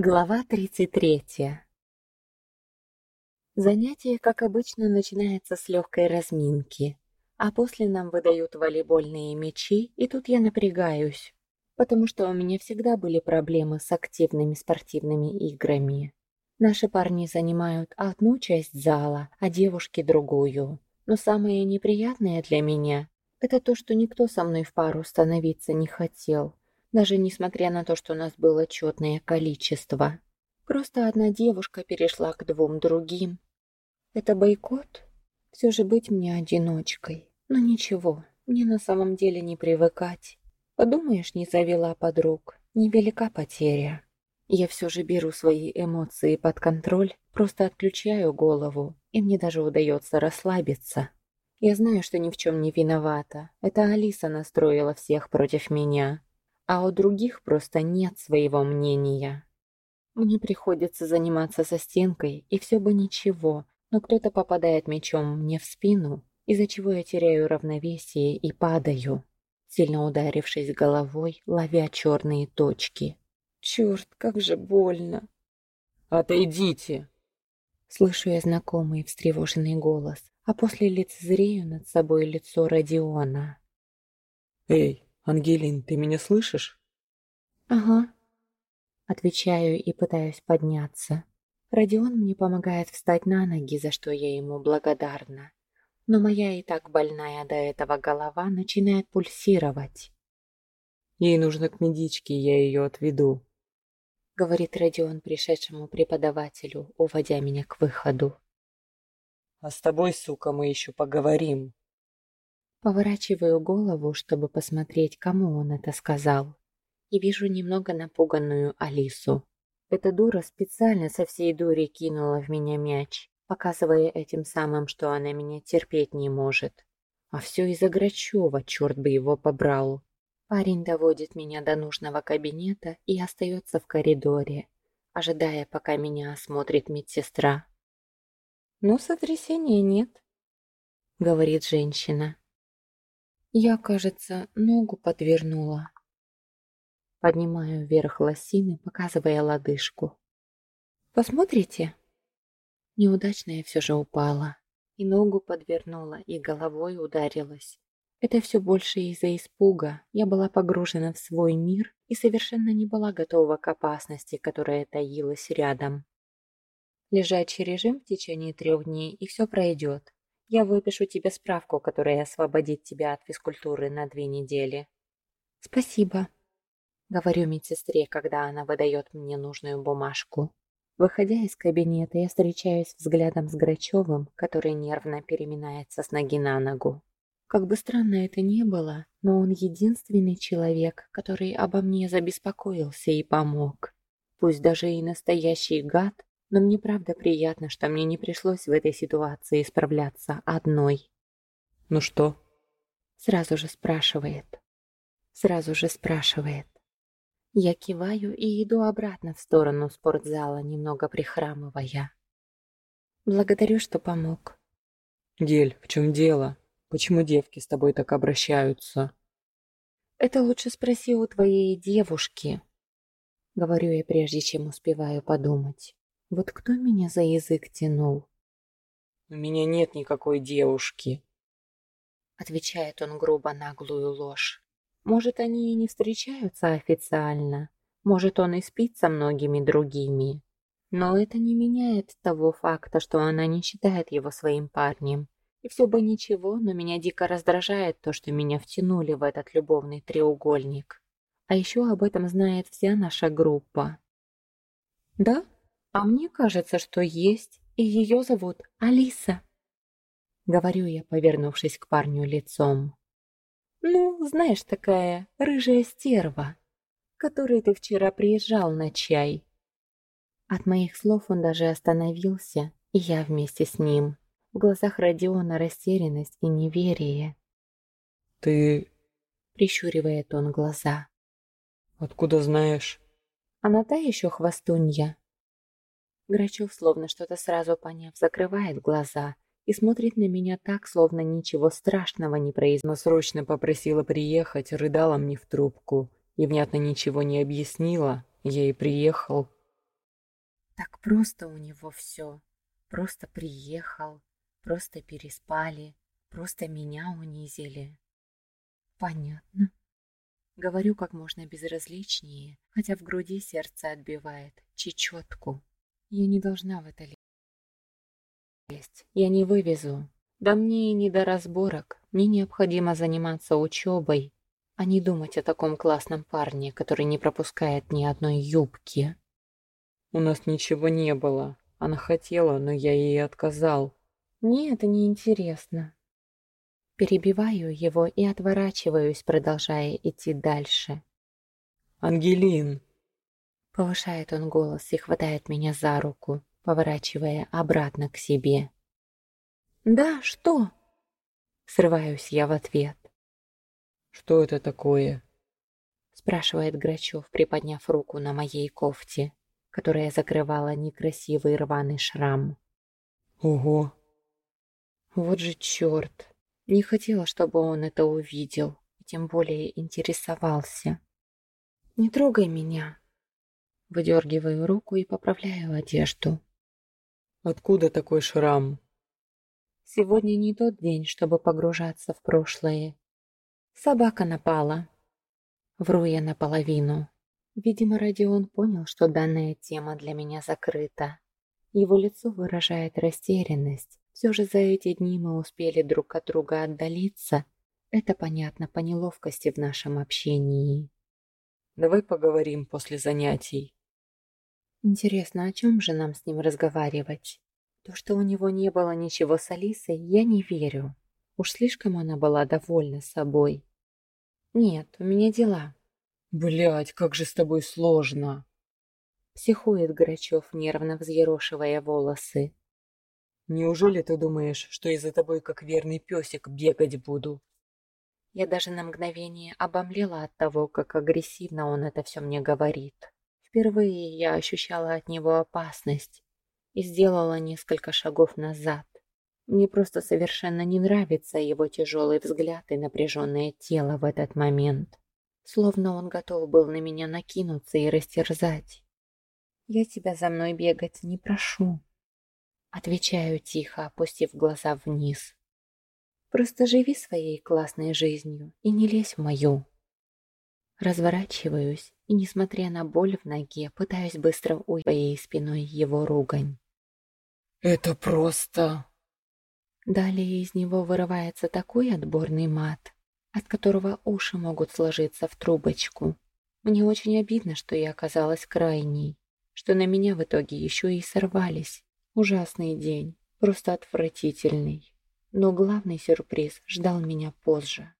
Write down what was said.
Глава 33 Занятие, как обычно, начинается с легкой разминки, а после нам выдают волейбольные мячи, и тут я напрягаюсь, потому что у меня всегда были проблемы с активными спортивными играми. Наши парни занимают одну часть зала, а девушки другую. Но самое неприятное для меня – это то, что никто со мной в пару становиться не хотел даже несмотря на то, что у нас было четное количество. Просто одна девушка перешла к двум другим. Это бойкот? Все же быть мне одиночкой. Но ничего, мне на самом деле не привыкать. Подумаешь, не завела подруг, невелика потеря. Я все же беру свои эмоции под контроль, просто отключаю голову, и мне даже удается расслабиться. Я знаю, что ни в чем не виновата. Это Алиса настроила всех против меня а у других просто нет своего мнения. Мне приходится заниматься со стенкой, и все бы ничего, но кто-то попадает мечом мне в спину, из-за чего я теряю равновесие и падаю, сильно ударившись головой, ловя черные точки. Черт, как же больно. «Отойдите!» Слышу я знакомый встревоженный голос, а после лицезрею над собой лицо Родиона. «Эй, «Ангелин, ты меня слышишь?» «Ага». Отвечаю и пытаюсь подняться. Родион мне помогает встать на ноги, за что я ему благодарна. Но моя и так больная до этого голова начинает пульсировать. «Ей нужно к медичке, я ее отведу», — говорит Родион пришедшему преподавателю, уводя меня к выходу. «А с тобой, сука, мы еще поговорим». Поворачиваю голову, чтобы посмотреть, кому он это сказал. И вижу немного напуганную Алису. Эта дура специально со всей дури кинула в меня мяч, показывая этим самым, что она меня терпеть не может. А все из-за Грачева, черт бы его побрал. Парень доводит меня до нужного кабинета и остается в коридоре, ожидая, пока меня осмотрит медсестра. «Ну, сотрясения нет», — говорит женщина. Я, кажется, ногу подвернула. Поднимаю вверх лосины, показывая лодыжку. Посмотрите. Неудачно я все же упала. И ногу подвернула, и головой ударилась. Это все больше из-за испуга. Я была погружена в свой мир и совершенно не была готова к опасности, которая таилась рядом. Лежачий режим в течение трех дней, и все пройдет. Я выпишу тебе справку, которая освободит тебя от физкультуры на две недели. Спасибо. Говорю медсестре, когда она выдает мне нужную бумажку. Выходя из кабинета, я встречаюсь взглядом с Грачевым, который нервно переминается с ноги на ногу. Как бы странно это ни было, но он единственный человек, который обо мне забеспокоился и помог. Пусть даже и настоящий гад, но мне правда приятно, что мне не пришлось в этой ситуации справляться одной. «Ну что?» Сразу же спрашивает. Сразу же спрашивает. Я киваю и иду обратно в сторону спортзала, немного прихрамывая. Благодарю, что помог. Гель, в чем дело? Почему девки с тобой так обращаются? Это лучше спроси у твоей девушки. Говорю я, прежде чем успеваю подумать. Вот кто меня за язык тянул? «У меня нет никакой девушки», — отвечает он грубо наглую ложь. «Может, они и не встречаются официально, может, он и спит со многими другими. Но это не меняет того факта, что она не считает его своим парнем. И все бы ничего, но меня дико раздражает то, что меня втянули в этот любовный треугольник. А еще об этом знает вся наша группа». «Да?» А мне кажется, что есть, и ее зовут Алиса. Говорю я, повернувшись к парню лицом. Ну, знаешь, такая рыжая стерва, которой ты вчера приезжал на чай. От моих слов он даже остановился, и я вместе с ним. В глазах Родиона растерянность и неверие. «Ты...» — прищуривает он глаза. «Откуда знаешь?» «Она та еще хвостунья, Грачев, словно что-то сразу поняв, закрывает глаза и смотрит на меня так, словно ничего страшного не произошло. Срочно попросила приехать, рыдала мне в трубку и внятно ничего не объяснила. Я и приехал. Так просто у него все. Просто приехал, просто переспали, просто меня унизили. Понятно. Говорю как можно безразличнее, хотя в груди сердце отбивает чечетку. Я не должна в это лезть. Я не вывезу. Да мне и не до разборок. Мне необходимо заниматься учебой, а не думать о таком классном парне, который не пропускает ни одной юбки. У нас ничего не было. Она хотела, но я ей отказал. Мне это не интересно. Перебиваю его и отворачиваюсь, продолжая идти дальше. «Ангелин!» Повышает он голос и хватает меня за руку, поворачивая обратно к себе. «Да, что?» Срываюсь я в ответ. «Что это такое?» Спрашивает Грачев, приподняв руку на моей кофте, которая закрывала некрасивый рваный шрам. «Ого!» Вот же черт! Не хотела, чтобы он это увидел, и тем более интересовался. «Не трогай меня!» Выдергиваю руку и поправляю одежду. «Откуда такой шрам?» Сегодня не тот день, чтобы погружаться в прошлое. Собака напала. Вру я наполовину. Видимо, Родион понял, что данная тема для меня закрыта. Его лицо выражает растерянность, все же за эти дни мы успели друг от друга отдалиться. Это понятно по неловкости в нашем общении. Давай поговорим после занятий. Интересно, о чем же нам с ним разговаривать? То, что у него не было ничего с Алисой, я не верю. Уж слишком она была довольна собой. Нет, у меня дела. Блять, как же с тобой сложно. Психует Грачев, нервно взъерошивая волосы. Неужели ты думаешь, что я за тобой как верный песик бегать буду? Я даже на мгновение обомлела от того, как агрессивно он это все мне говорит. Впервые я ощущала от него опасность и сделала несколько шагов назад. Мне просто совершенно не нравится его тяжелый взгляд и напряженное тело в этот момент. Словно он готов был на меня накинуться и растерзать. Я тебя за мной бегать не прошу. Отвечаю тихо, опустив глаза вниз. Просто живи своей классной жизнью и не лезь в мою. Разворачиваюсь и, несмотря на боль в ноге, пытаюсь быстро уйти своей спиной его ругань. «Это просто...» Далее из него вырывается такой отборный мат, от которого уши могут сложиться в трубочку. Мне очень обидно, что я оказалась крайней, что на меня в итоге еще и сорвались. Ужасный день, просто отвратительный. Но главный сюрприз ждал меня позже.